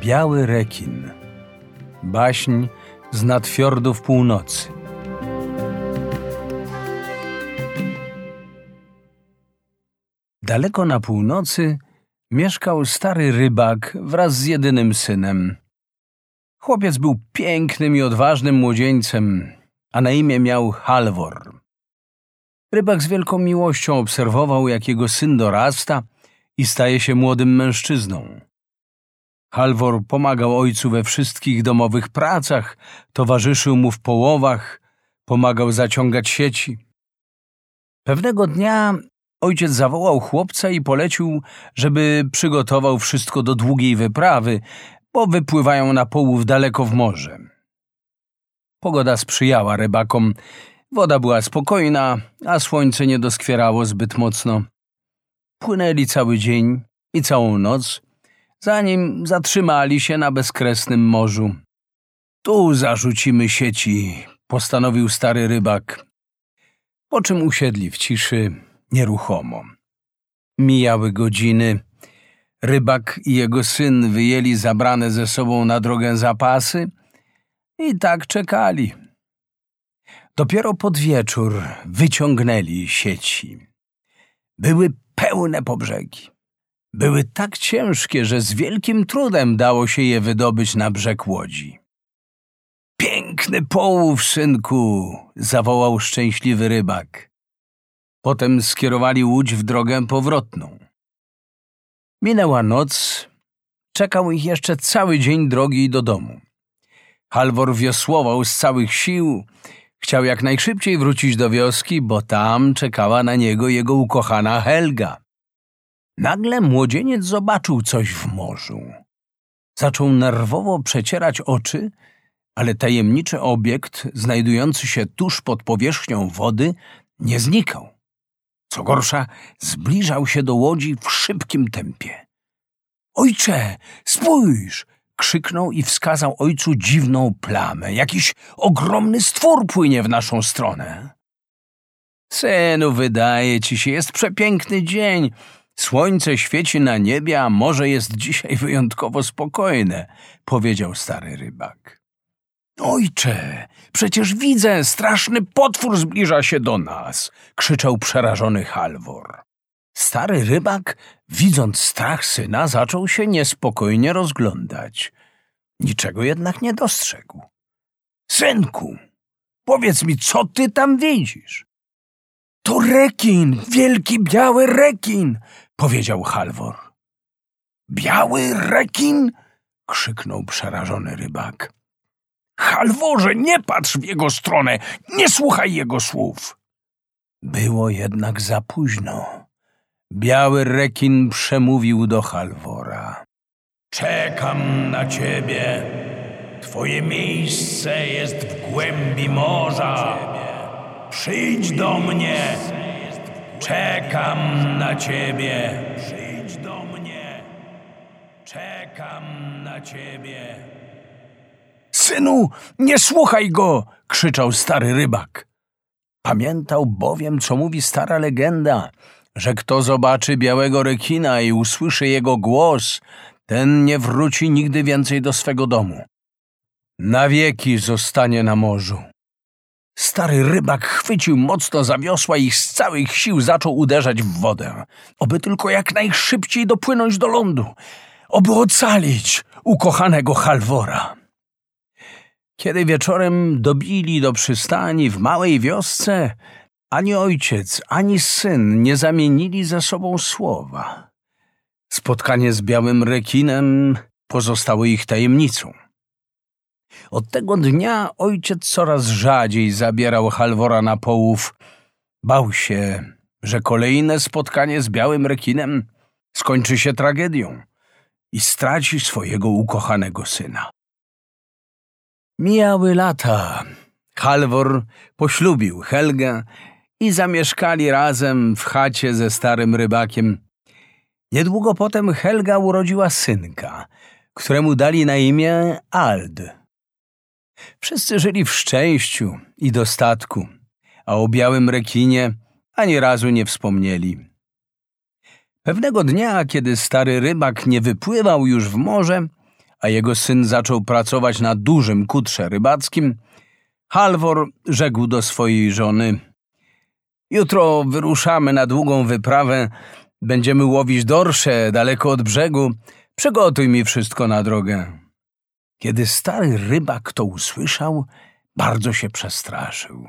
Biały rekin. Baśń z nadfiordów północy. Daleko na północy mieszkał stary rybak wraz z jedynym synem. Chłopiec był pięknym i odważnym młodzieńcem, a na imię miał Halvor. Rybak z wielką miłością obserwował, jak jego syn dorasta i staje się młodym mężczyzną. Halvor pomagał ojcu we wszystkich domowych pracach, towarzyszył mu w połowach, pomagał zaciągać sieci. Pewnego dnia ojciec zawołał chłopca i polecił, żeby przygotował wszystko do długiej wyprawy, bo wypływają na połów daleko w morze. Pogoda sprzyjała rybakom, woda była spokojna, a słońce nie doskwierało zbyt mocno. Płynęli cały dzień i całą noc, zanim zatrzymali się na bezkresnym morzu. Tu zarzucimy sieci, postanowił stary rybak, po czym usiedli w ciszy, nieruchomo. Mijały godziny. Rybak i jego syn wyjęli zabrane ze sobą na drogę zapasy i tak czekali. Dopiero pod wieczór wyciągnęli sieci. Były pełne po brzegi. Były tak ciężkie, że z wielkim trudem dało się je wydobyć na brzeg łodzi. Piękny połów, synku! zawołał szczęśliwy rybak. Potem skierowali łódź w drogę powrotną. Minęła noc, czekał ich jeszcze cały dzień drogi do domu. Halvor wiosłował z całych sił, chciał jak najszybciej wrócić do wioski, bo tam czekała na niego jego ukochana Helga. Nagle młodzieniec zobaczył coś w morzu. Zaczął nerwowo przecierać oczy, ale tajemniczy obiekt, znajdujący się tuż pod powierzchnią wody, nie znikał. Co gorsza, zbliżał się do łodzi w szybkim tempie. Ojcze, spójrz! krzyknął i wskazał ojcu dziwną plamę. Jakiś ogromny stwór płynie w naszą stronę. Synu, wydaje ci się, jest przepiękny dzień. Słońce świeci na niebie, a morze jest dzisiaj wyjątkowo spokojne, powiedział stary rybak. Ojcze, przecież widzę, straszny potwór zbliża się do nas, krzyczał przerażony Halvor. Stary rybak, widząc strach syna, zaczął się niespokojnie rozglądać. Niczego jednak nie dostrzegł. Synku, powiedz mi, co ty tam widzisz? To rekin, wielki biały rekin, powiedział Halvor. Biały rekin? krzyknął przerażony rybak. Halworze, nie patrz w jego stronę, nie słuchaj jego słów. Było jednak za późno. Biały rekin przemówił do Halwora. Czekam na ciebie. Twoje miejsce jest w głębi morza. Przyjdź do mnie. Czekam na ciebie. Przyjdź do mnie. Czekam na ciebie. Synu, nie słuchaj go! krzyczał stary rybak. Pamiętał bowiem, co mówi stara legenda, że kto zobaczy białego rekina i usłyszy jego głos, ten nie wróci nigdy więcej do swego domu. Na wieki zostanie na morzu. Stary rybak chwycił mocno za wiosła i z całych sił zaczął uderzać w wodę, oby tylko jak najszybciej dopłynąć do lądu, oby ocalić ukochanego Halwora. Kiedy wieczorem dobili do przystani w małej wiosce, ani ojciec, ani syn nie zamienili ze sobą słowa. Spotkanie z białym rekinem pozostało ich tajemnicą. Od tego dnia ojciec coraz rzadziej zabierał Halwora na połów. Bał się, że kolejne spotkanie z białym rekinem skończy się tragedią i straci swojego ukochanego syna. Mijały lata. Halvor poślubił Helgę i zamieszkali razem w chacie ze starym rybakiem. Niedługo potem Helga urodziła synka, któremu dali na imię Ald. Wszyscy żyli w szczęściu i dostatku, a o białym rekinie ani razu nie wspomnieli. Pewnego dnia, kiedy stary rybak nie wypływał już w morze, a jego syn zaczął pracować na dużym kutrze rybackim, Halvor rzekł do swojej żony: Jutro wyruszamy na długą wyprawę, będziemy łowić dorsze daleko od brzegu. Przygotuj mi wszystko na drogę. Kiedy stary rybak to usłyszał, bardzo się przestraszył.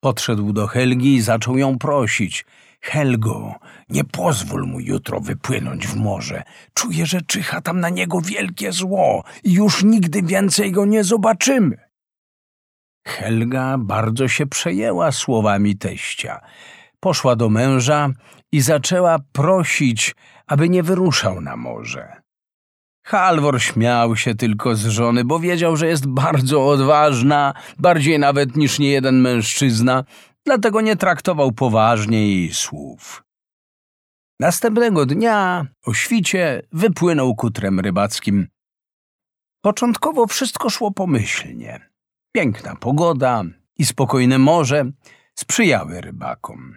Podszedł do Helgi i zaczął ją prosić. Helgo, nie pozwól mu jutro wypłynąć w morze. Czuję, że czyha tam na niego wielkie zło i już nigdy więcej go nie zobaczymy. Helga bardzo się przejęła słowami teścia. Poszła do męża i zaczęła prosić, aby nie wyruszał na morze. Halvor śmiał się tylko z żony, bo wiedział, że jest bardzo odważna, bardziej nawet niż niejeden mężczyzna, dlatego nie traktował poważnie jej słów. Następnego dnia, o świcie, wypłynął kutrem rybackim. Początkowo wszystko szło pomyślnie. Piękna pogoda i spokojne morze sprzyjały rybakom.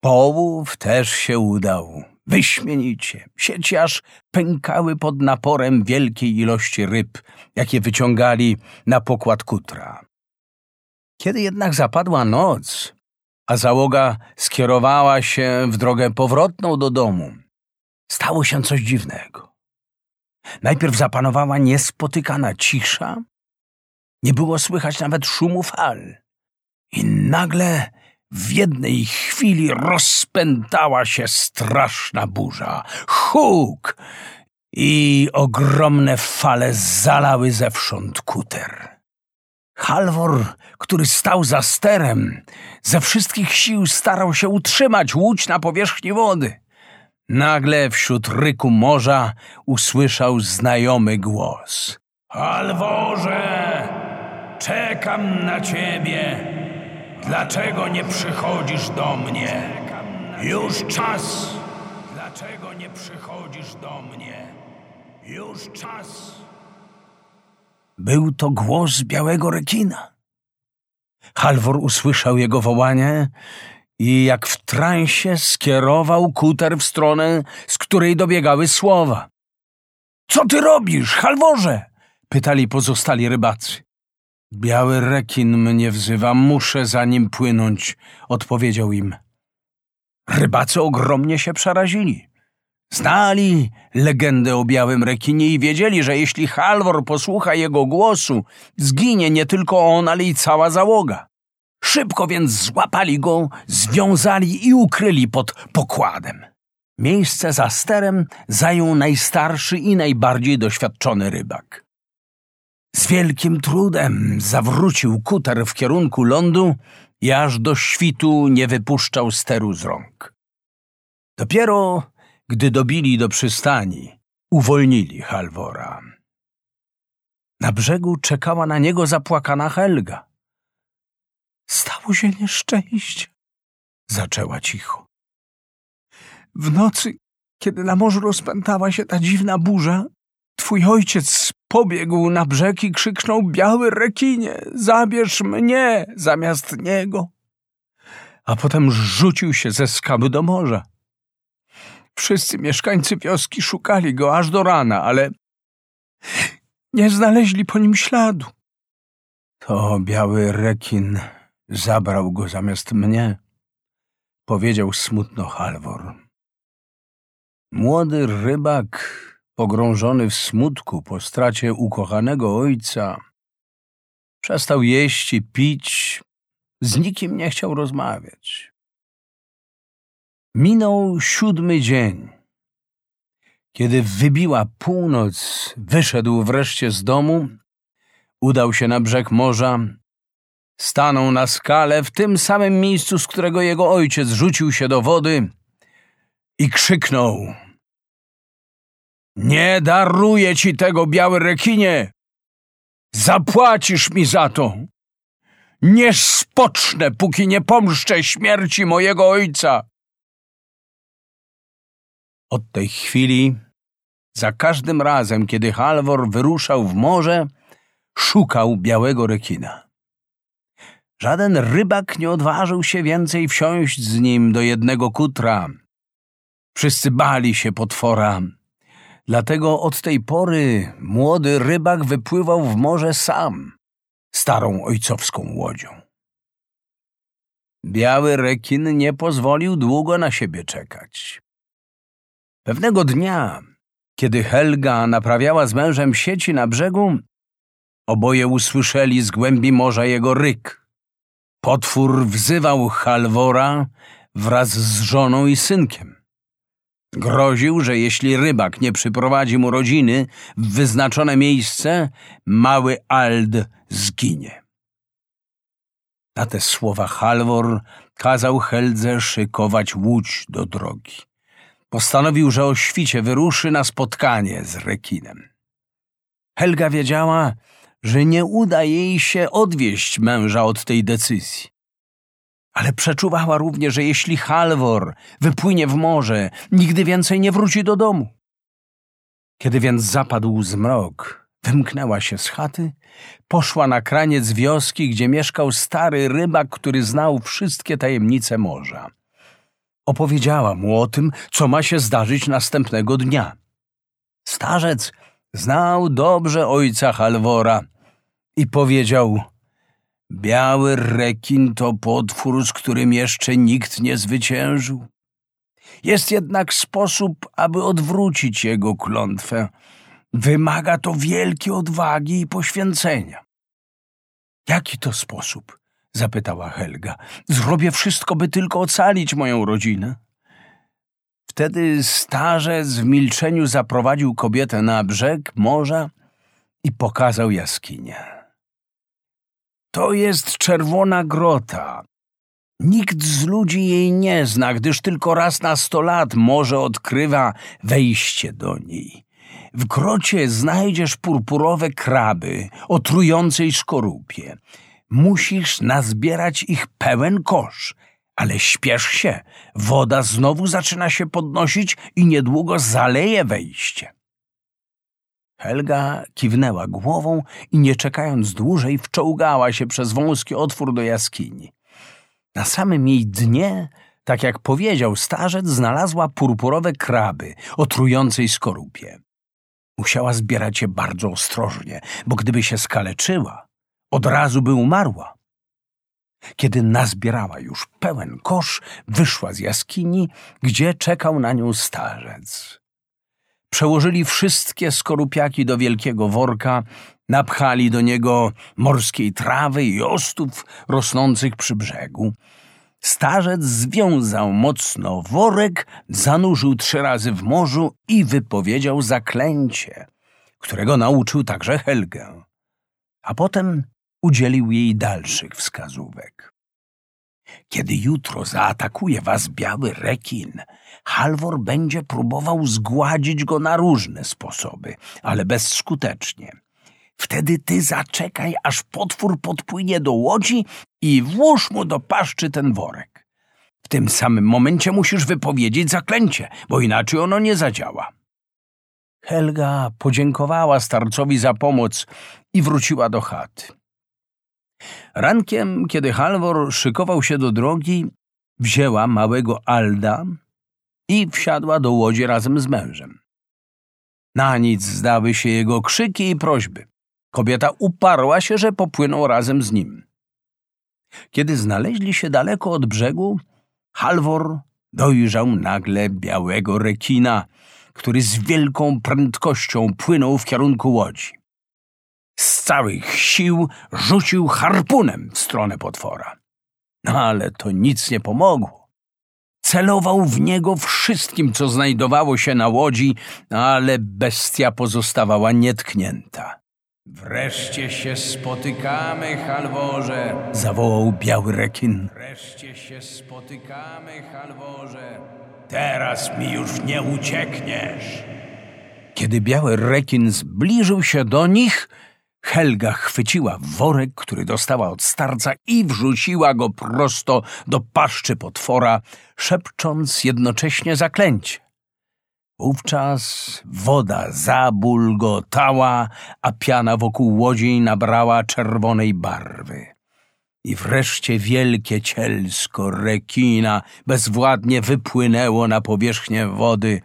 Połów też się udał. Wyśmienicie. Sieci aż pękały pod naporem wielkiej ilości ryb, jakie wyciągali na pokład kutra. Kiedy jednak zapadła noc, a załoga skierowała się w drogę powrotną do domu, stało się coś dziwnego. Najpierw zapanowała niespotykana cisza, nie było słychać nawet szumu fal. I nagle w jednej chwili rozpętała się straszna burza. Huk! I ogromne fale zalały zewsząd kuter. Halvor, który stał za sterem, ze wszystkich sił starał się utrzymać łódź na powierzchni wody. Nagle wśród ryku morza usłyszał znajomy głos. Halvorze, czekam na ciebie. Dlaczego nie przychodzisz do mnie? Już czas. Dlaczego nie przychodzisz do mnie? Już czas. Był to głos białego rekina. Halvor usłyszał jego wołanie i jak w transie skierował kuter w stronę, z której dobiegały słowa. Co ty robisz, Halvorze? pytali pozostali rybacy. Biały rekin mnie wzywa, muszę za nim płynąć, odpowiedział im. Rybacy ogromnie się przerazili. Znali legendę o białym rekinie i wiedzieli, że jeśli Halvor posłucha jego głosu, zginie nie tylko on, ale i cała załoga. Szybko więc złapali go, związali i ukryli pod pokładem. Miejsce za sterem zajął najstarszy i najbardziej doświadczony rybak. Z wielkim trudem zawrócił kuter w kierunku lądu i aż do świtu nie wypuszczał steru z rąk. Dopiero gdy dobili do przystani, uwolnili Halvora. Na brzegu czekała na niego zapłakana Helga. Stało się nieszczęście, zaczęła cicho. W nocy, kiedy na morzu rozpętała się ta dziwna burza, twój ojciec pobiegł na brzeg i krzyknął biały rekinie, zabierz mnie zamiast niego. A potem rzucił się ze skały do morza. Wszyscy mieszkańcy wioski szukali go aż do rana, ale nie znaleźli po nim śladu. To biały rekin zabrał go zamiast mnie, powiedział smutno Halvor. Młody rybak, pogrążony w smutku po stracie ukochanego ojca, przestał jeść i pić, z nikim nie chciał rozmawiać. Minął siódmy dzień. Kiedy wybiła północ, wyszedł wreszcie z domu, udał się na brzeg morza, stanął na skale w tym samym miejscu, z którego jego ojciec rzucił się do wody i krzyknął: Nie daruję ci tego, biały rekinie! Zapłacisz mi za to! Nie spocznę, póki nie pomszczę śmierci mojego ojca! Od tej chwili, za każdym razem, kiedy Halvor wyruszał w morze, szukał białego rekina. Żaden rybak nie odważył się więcej wsiąść z nim do jednego kutra. Wszyscy bali się potwora. Dlatego od tej pory młody rybak wypływał w morze sam, starą ojcowską łodzią. Biały rekin nie pozwolił długo na siebie czekać. Pewnego dnia, kiedy Helga naprawiała z mężem sieci na brzegu, oboje usłyszeli z głębi morza jego ryk. Potwór wzywał Halwora wraz z żoną i synkiem. Groził, że jeśli rybak nie przyprowadzi mu rodziny w wyznaczone miejsce, mały Ald zginie. Na te słowa Halvor kazał Heldze szykować łódź do drogi. Postanowił, że o świcie wyruszy na spotkanie z rekinem. Helga wiedziała, że nie uda jej się odwieść męża od tej decyzji. Ale przeczuwała również, że jeśli Halvor wypłynie w morze, nigdy więcej nie wróci do domu. Kiedy więc zapadł zmrok, wymknęła się z chaty, poszła na kraniec wioski, gdzie mieszkał stary rybak, który znał wszystkie tajemnice morza. Opowiedziała mu o tym, co ma się zdarzyć następnego dnia. Starzec znał dobrze ojca Halvora i powiedział – Biały rekin to potwór, z którym jeszcze nikt nie zwyciężył. Jest jednak sposób, aby odwrócić jego klątwę. Wymaga to wielkiej odwagi i poświęcenia. Jaki to sposób? zapytała Helga. Zrobię wszystko, by tylko ocalić moją rodzinę. Wtedy starzec w milczeniu zaprowadził kobietę na brzeg morza i pokazał jaskinię. To jest czerwona grota. Nikt z ludzi jej nie zna, gdyż tylko raz na sto lat morze odkrywa wejście do niej. W grocie znajdziesz purpurowe kraby o trującej skorupie. Musisz nazbierać ich pełen kosz, ale śpiesz się, woda znowu zaczyna się podnosić i niedługo zaleje wejście. Helga kiwnęła głową i nie czekając dłużej wczołgała się przez wąski otwór do jaskini. Na samym jej dnie, tak jak powiedział starzec, znalazła purpurowe kraby o trującej skorupie. Musiała zbierać je bardzo ostrożnie, bo gdyby się skaleczyła, od razu by umarła. Kiedy nazbierała już pełen kosz, wyszła z jaskini, gdzie czekał na nią starzec. Przełożyli wszystkie skorupiaki do wielkiego worka, napchali do niego morskiej trawy i ostów rosnących przy brzegu. Starzec związał mocno worek, zanurzył trzy razy w morzu i wypowiedział zaklęcie, którego nauczył także Helgę. A potem udzielił jej dalszych wskazówek. Kiedy jutro zaatakuje was biały rekin, Halvor będzie próbował zgładzić go na różne sposoby, ale bezskutecznie. Wtedy ty zaczekaj, aż potwór podpłynie do łodzi i włóż mu do paszczy ten worek. W tym samym momencie musisz wypowiedzieć zaklęcie, bo inaczej ono nie zadziała. Helga podziękowała starcowi za pomoc i wróciła do chaty. Rankiem, kiedy Halvor szykował się do drogi, wzięła małego Alda i wsiadła do łodzi razem z mężem. Na nic zdały się jego krzyki i prośby. Kobieta uparła się, że popłynął razem z nim. Kiedy znaleźli się daleko od brzegu, Halvor dojrzał nagle białego rekina, który z wielką prędkością płynął w kierunku łodzi z całych sił rzucił harpunem w stronę potwora. No ale to nic nie pomogło. Celował w niego wszystkim, co znajdowało się na łodzi, ale bestia pozostawała nietknięta. Wreszcie się spotykamy, Halworze, zawołał biały rekin. Wreszcie się spotykamy, Halworze. Teraz mi już nie uciekniesz. Kiedy biały rekin zbliżył się do nich, Helga chwyciła worek, który dostała od starca i wrzuciła go prosto do paszczy potwora, szepcząc jednocześnie zaklęcie. Wówczas woda zabulgotała, a piana wokół łodzi nabrała czerwonej barwy. I wreszcie wielkie cielsko rekina bezwładnie wypłynęło na powierzchnię wody,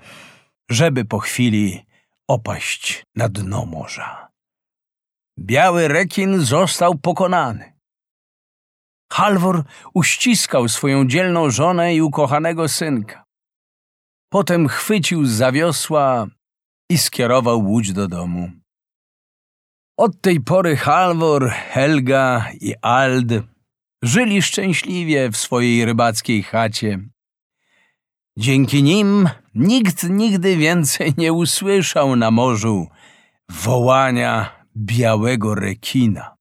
żeby po chwili opaść na dno morza. Biały rekin został pokonany. Halvor uściskał swoją dzielną żonę i ukochanego synka. Potem chwycił za wiosła i skierował łódź do domu. Od tej pory Halvor, Helga i Ald żyli szczęśliwie w swojej rybackiej chacie. Dzięki nim nikt nigdy więcej nie usłyszał na morzu wołania białego rekina.